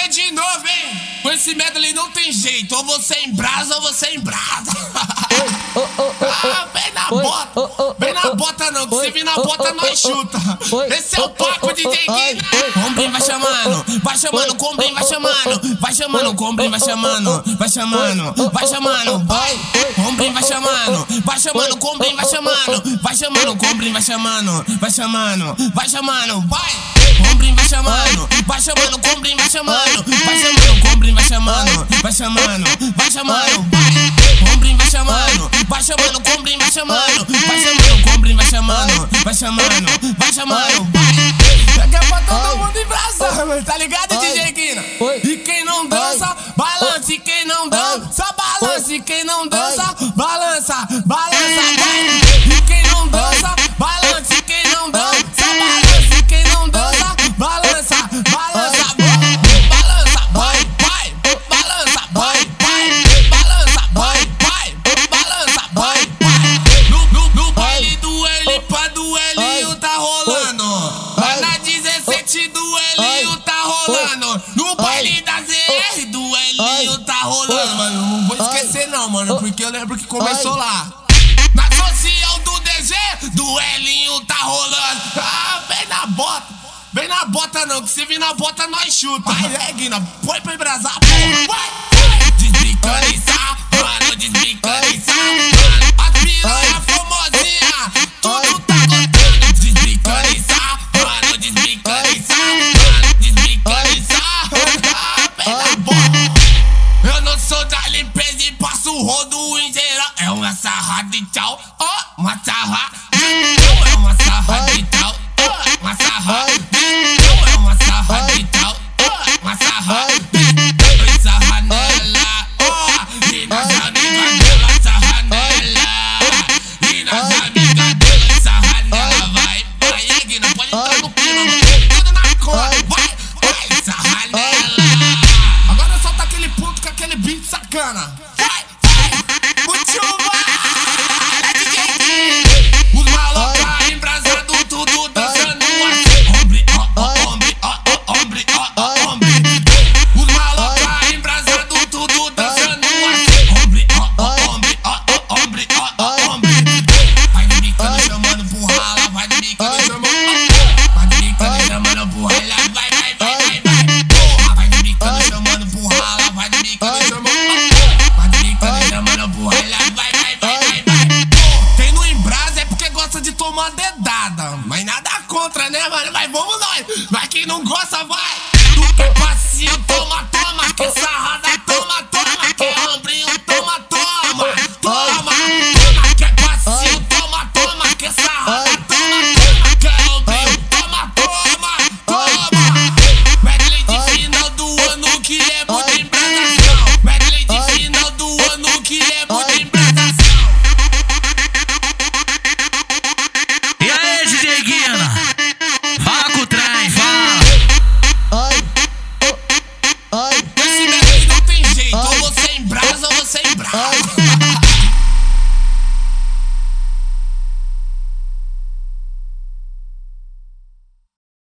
DJ de novo, hein? Com esse medley não tem jeito. Ou você embrasa ou você embrasa. ah, vem na bota. Vem na bota não, que se vir na bota nós chuta. Esse é o papo de DJ Combrim vai chamando, vai chamando, Combrim vai chamando. Vai chamando, Combrim vai chamando. Vai chamando, vai chamando, vai. Combrim vai chamando, vai chamando, Combrim vai chamando. Vai chamando, Combrim vai chamando. Vai chamando, vai chamando, vai. Combrim vai chamando, vai chamando, Combrim vai chamando, vai chamando, Combrim vai chamando, vai chamando, vai chamando. Combrim vai chamando, vai chamando, Combrim vai chamando, vai chamando, Combrim vai chamando, vai chamando, vai chamando. Daqui é pra todo mundo embraçar, tá ligado, DJ Guina? E quem não dança, balance, quem não dança, balance, quem não Da ZR do L tá rolando. Mano, não vou esquecer não, mano, porque eu lembro que começou lá. Na social do DG, do Elinho tá rolando. Ah, vem na bota. Vem na bota não, que se vir na bota nós chuta. Vai, Guina, põe pra embrasar, porra. Vai, vai. Desbicaniçar, mano, desbicaniçar. Mano, as piranha É uma sarrada e tchau, ó, uma sarrada. É uma sarrada e tchau, ó, uma sarrada. É uma sarrada tchau, ó, uma sarrada. Dois sarra ó, e nas amigas dela sarra nela. E sarra vai, vai, Egg, não pode entrar no clima, Vai vai. Vai vai, vai, vai. Porra, vai de bicando chamando por rala, vai de tomar dedada. Mas nada contra, né, mano? Mas vamos nós. Mas quem não gosta, vai. Tu quer passinho, toma, toma.